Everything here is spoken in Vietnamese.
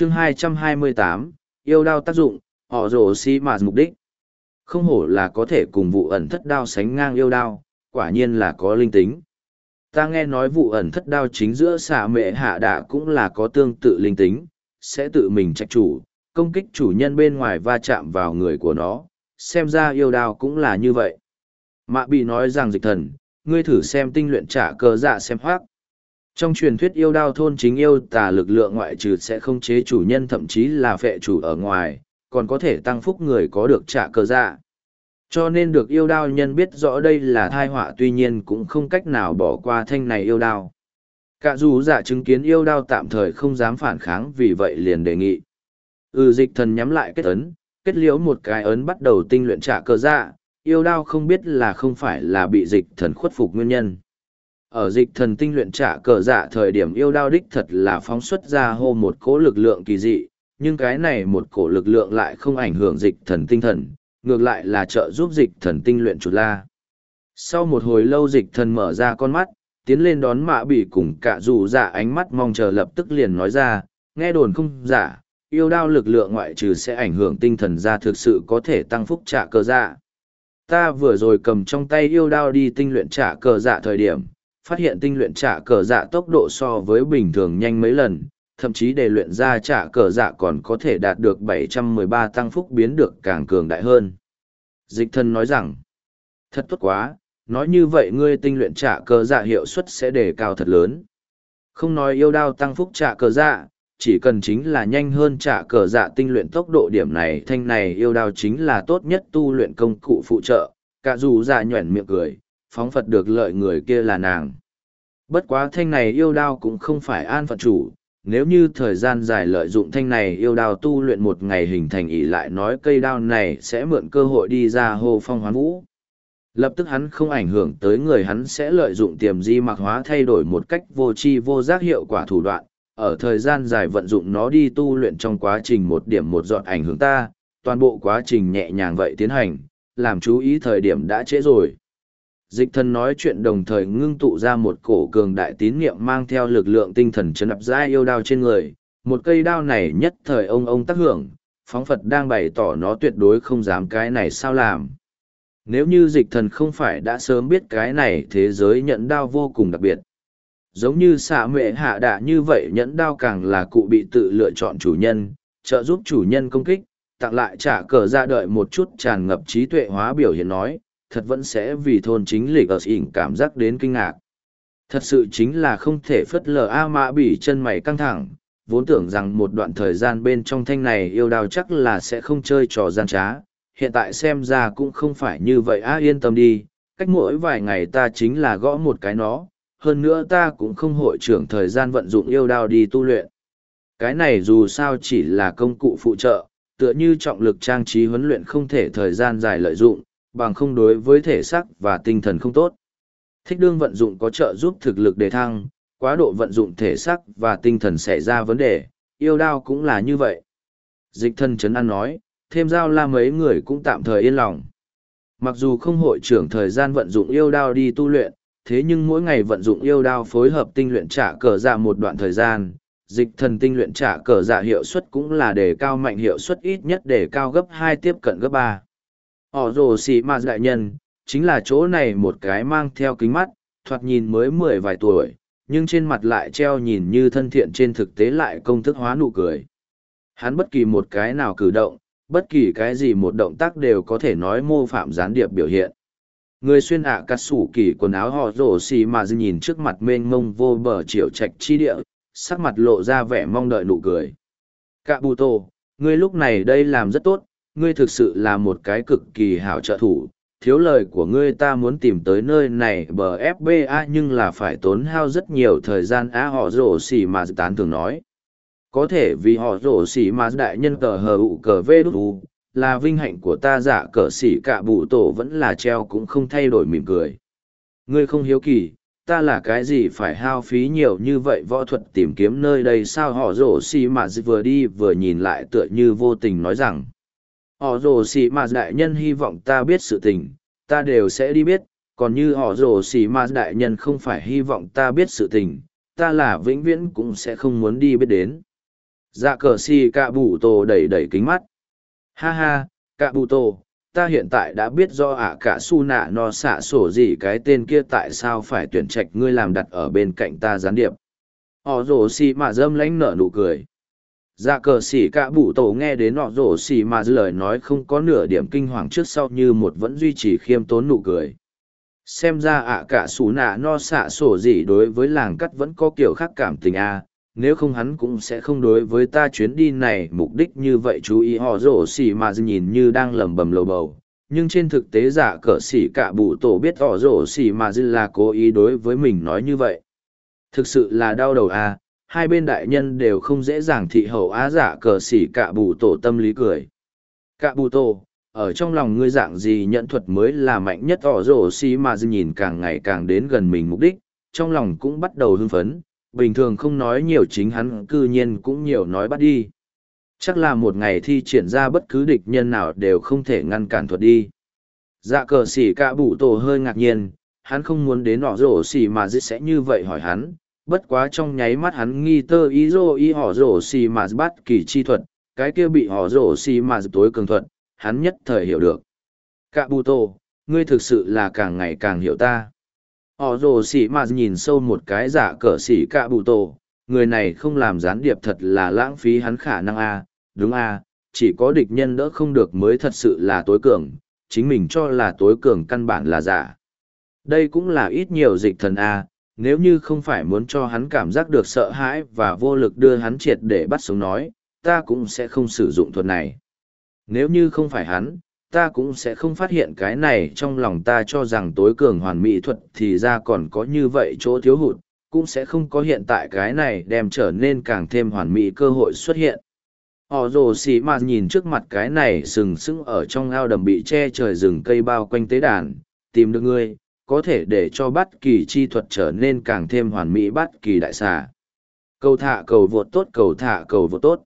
chương 228, yêu đao tác dụng, họ rổ xi mà mục đích. Không hổ là có thể cùng vụ ẩn thất đao sánh ngang yêu đao, quả nhiên là có linh tính. Ta nghe nói vụ ẩn thất đao chính giữa xạ mệ hạ đạ cũng là có tương tự linh tính, sẽ tự mình trách chủ, công kích chủ nhân bên ngoài va chạm vào người của nó, xem ra yêu đao cũng là như vậy. Mạ bị nói rằng dịch thần, ngươi thử xem tinh luyện trả cờ dạ xem hoác. Trong truyền thuyết yêu đao thôn chính yêu tà lực lượng ngoại trừ sẽ không chế chủ nhân thậm chí là phệ chủ ở ngoài, còn có thể tăng phúc người có được trả cơ dạ. Cho nên được yêu đao nhân biết rõ đây là thai họa tuy nhiên cũng không cách nào bỏ qua thanh này yêu đao. Cả dù giả chứng kiến yêu đao tạm thời không dám phản kháng vì vậy liền đề nghị. Ừ dịch thần nhắm lại kết ấn, kết liễu một cái ấn bắt đầu tinh luyện trả cơ dạ, yêu đao không biết là không phải là bị dịch thần khuất phục nguyên nhân. Ở dịch thần tinh luyện trả cờ dạ thời điểm yêu đao đích thật là phóng xuất ra hô một cỗ lực lượng kỳ dị, nhưng cái này một cổ lực lượng lại không ảnh hưởng dịch thần tinh thần, ngược lại là trợ giúp dịch thần tinh luyện chuột la. Sau một hồi lâu dịch thần mở ra con mắt, tiến lên đón mạ bỉ cùng cả dù dạ ánh mắt mong chờ lập tức liền nói ra, nghe đồn không giả, yêu đao lực lượng ngoại trừ sẽ ảnh hưởng tinh thần ra thực sự có thể tăng phúc trả cờ dạ. Ta vừa rồi cầm trong tay yêu đao đi tinh luyện trả cờ dạ thời điểm, phát hiện tinh luyện trả cờ dạ tốc độ so với bình thường nhanh mấy lần, thậm chí để luyện ra trả cờ dạ còn có thể đạt được 713 tăng phúc biến được càng cường đại hơn. Dịch thân nói rằng, thật tốt quá, nói như vậy ngươi tinh luyện trả cờ dạ hiệu suất sẽ đề cao thật lớn. Không nói yêu đao tăng phúc trả cờ dạ, chỉ cần chính là nhanh hơn trả cờ dạ tinh luyện tốc độ điểm này thanh này yêu đao chính là tốt nhất tu luyện công cụ phụ trợ, cả dù dạ nhuẩn miệng cười, phóng phật được lợi người kia là nàng. Bất quá thanh này yêu đao cũng không phải an phận chủ, nếu như thời gian dài lợi dụng thanh này yêu đao tu luyện một ngày hình thành ỷ lại nói cây đao này sẽ mượn cơ hội đi ra hồ phong hoán vũ. Lập tức hắn không ảnh hưởng tới người hắn sẽ lợi dụng tiềm di mặc hóa thay đổi một cách vô tri vô giác hiệu quả thủ đoạn, ở thời gian dài vận dụng nó đi tu luyện trong quá trình một điểm một dọn ảnh hưởng ta, toàn bộ quá trình nhẹ nhàng vậy tiến hành, làm chú ý thời điểm đã trễ rồi. Dịch thần nói chuyện đồng thời ngưng tụ ra một cổ cường đại tín niệm mang theo lực lượng tinh thần chấn áp ra yêu đao trên người. Một cây đao này nhất thời ông ông tác hưởng, phóng Phật đang bày tỏ nó tuyệt đối không dám cái này sao làm. Nếu như dịch thần không phải đã sớm biết cái này thế giới nhận đao vô cùng đặc biệt. Giống như xạ mệ hạ đạ như vậy nhẫn đao càng là cụ bị tự lựa chọn chủ nhân, trợ giúp chủ nhân công kích, tặng lại trả cờ ra đợi một chút tràn ngập trí tuệ hóa biểu hiện nói, thật vẫn sẽ vì thôn chính lịch ở ỉn cảm giác đến kinh ngạc. Thật sự chính là không thể phất lờ A mã bị chân mày căng thẳng, vốn tưởng rằng một đoạn thời gian bên trong thanh này yêu đào chắc là sẽ không chơi trò gian trá, hiện tại xem ra cũng không phải như vậy A yên tâm đi, cách mỗi vài ngày ta chính là gõ một cái nó, hơn nữa ta cũng không hội trưởng thời gian vận dụng yêu đao đi tu luyện. Cái này dù sao chỉ là công cụ phụ trợ, tựa như trọng lực trang trí huấn luyện không thể thời gian dài lợi dụng, bằng không đối với thể xác và tinh thần không tốt. Thích đương vận dụng có trợ giúp thực lực đề thăng, quá độ vận dụng thể xác và tinh thần xảy ra vấn đề, yêu đao cũng là như vậy. Dịch thân chấn an nói, thêm giao la mấy người cũng tạm thời yên lòng. Mặc dù không hội trưởng thời gian vận dụng yêu đao đi tu luyện, thế nhưng mỗi ngày vận dụng yêu đao phối hợp tinh luyện trả cờ dạ một đoạn thời gian, dịch thần tinh luyện trả cờ dạ hiệu suất cũng là đề cao mạnh hiệu suất ít nhất đề cao gấp hai tiếp cận gấp ba họ rồ xì ma đại nhân, chính là chỗ này một cái mang theo kính mắt, thoạt nhìn mới mười vài tuổi, nhưng trên mặt lại treo nhìn như thân thiện trên thực tế lại công thức hóa nụ cười. Hắn bất kỳ một cái nào cử động, bất kỳ cái gì một động tác đều có thể nói mô phạm gián điệp biểu hiện. Người xuyên ạ à cắt sủ kỳ quần áo họ rổ xì mà nhìn trước mặt mênh mông vô bờ chiều trạch chi địa, sắc mặt lộ ra vẻ mong đợi nụ cười. Cạ bù tô ngươi lúc này đây làm rất tốt ngươi thực sự là một cái cực kỳ hảo trợ thủ, thiếu lời của ngươi ta muốn tìm tới nơi này bờ FBA nhưng là phải tốn hao rất nhiều thời gian á họ rổ xỉ mà tán thường nói. Có thể vì họ rổ xỉ mà đại nhân cờ hờ ụ cờ vê đút u, là vinh hạnh của ta giả cờ xỉ cả bụ tổ vẫn là treo cũng không thay đổi mỉm cười. Ngươi không hiếu kỳ, ta là cái gì phải hao phí nhiều như vậy võ thuật tìm kiếm nơi đây sao họ rổ xỉ mà vừa đi vừa nhìn lại tựa như vô tình nói rằng họ rồ xì mà đại nhân hy vọng ta biết sự tình, ta đều sẽ đi biết, còn như họ rồ xì mà đại nhân không phải hy vọng ta biết sự tình, ta là vĩnh viễn cũng sẽ không muốn đi biết đến. Dạ cờ xì cạ bụ tổ đẩy đẩy kính mắt. Ha ha, cạ bụ tổ, ta hiện tại đã biết do à cả su nạ no xạ sổ gì cái tên kia tại sao phải tuyển trạch ngươi làm đặt ở bên cạnh ta gián điệp. Họ rồ xì mà dâm lãnh nở nụ cười dạ cờ xỉ cả bụ tổ nghe đến nọ rổ xì mà lời nói không có nửa điểm kinh hoàng trước sau như một vẫn duy trì khiêm tốn nụ cười. Xem ra ạ cả xù nạ no xạ sổ gì đối với làng cắt vẫn có kiểu khác cảm tình a à, nếu không hắn cũng sẽ không đối với ta chuyến đi này mục đích như vậy chú ý họ rổ xỉ mà nhìn như đang lẩm bẩm lầu bầu. Nhưng trên thực tế giả cờ xỉ cả bụ tổ biết họ rổ xỉ mà là cố ý đối với mình nói như vậy. Thực sự là đau đầu a à, hai bên đại nhân đều không dễ dàng thị hậu á giả cờ xỉ cả bù tổ tâm lý cười. Cả bù tổ, ở trong lòng ngươi dạng gì nhận thuật mới là mạnh nhất ỏ rổ xì mà dư nhìn càng ngày càng đến gần mình mục đích, trong lòng cũng bắt đầu hưng phấn, bình thường không nói nhiều chính hắn cư nhiên cũng nhiều nói bắt đi. Chắc là một ngày thi triển ra bất cứ địch nhân nào đều không thể ngăn cản thuật đi. Dạ cờ xỉ cả bụ tổ hơi ngạc nhiên, hắn không muốn đến ỏ rổ xỉ mà dư sẽ như vậy hỏi hắn bất quá trong nháy mắt hắn nghi tơ ý rô ý họ rổ xì mà bắt kỳ chi thuật, cái kia bị họ rổ xì mà tối cường thuật, hắn nhất thời hiểu được. Cạ bù tô ngươi thực sự là càng ngày càng hiểu ta. Họ rổ xì mà nhìn sâu một cái giả cờ xì cạ bù tô người này không làm gián điệp thật là lãng phí hắn khả năng a, đúng a, chỉ có địch nhân đỡ không được mới thật sự là tối cường, chính mình cho là tối cường căn bản là giả. Đây cũng là ít nhiều dịch thần a nếu như không phải muốn cho hắn cảm giác được sợ hãi và vô lực đưa hắn triệt để bắt sống nói ta cũng sẽ không sử dụng thuật này nếu như không phải hắn, ta cũng sẽ không phát hiện cái này trong lòng ta cho rằng tối cường hoàn mỹ thuật thì ra còn có như vậy chỗ thiếu hụt, cũng sẽ không có hiện tại cái này đem trở nên càng thêm hoàn mỹ cơ hội xuất hiện. Họ rồ xì mà nhìn trước mặt cái này sừng sững ở trong ao đầm bị che trời rừng cây bao quanh tế đàn, tìm được ngươi, có thể để cho bất kỳ chi thuật trở nên càng thêm hoàn mỹ bất kỳ đại xà. Cầu thả cầu vượt tốt, cầu thả cầu vượt tốt.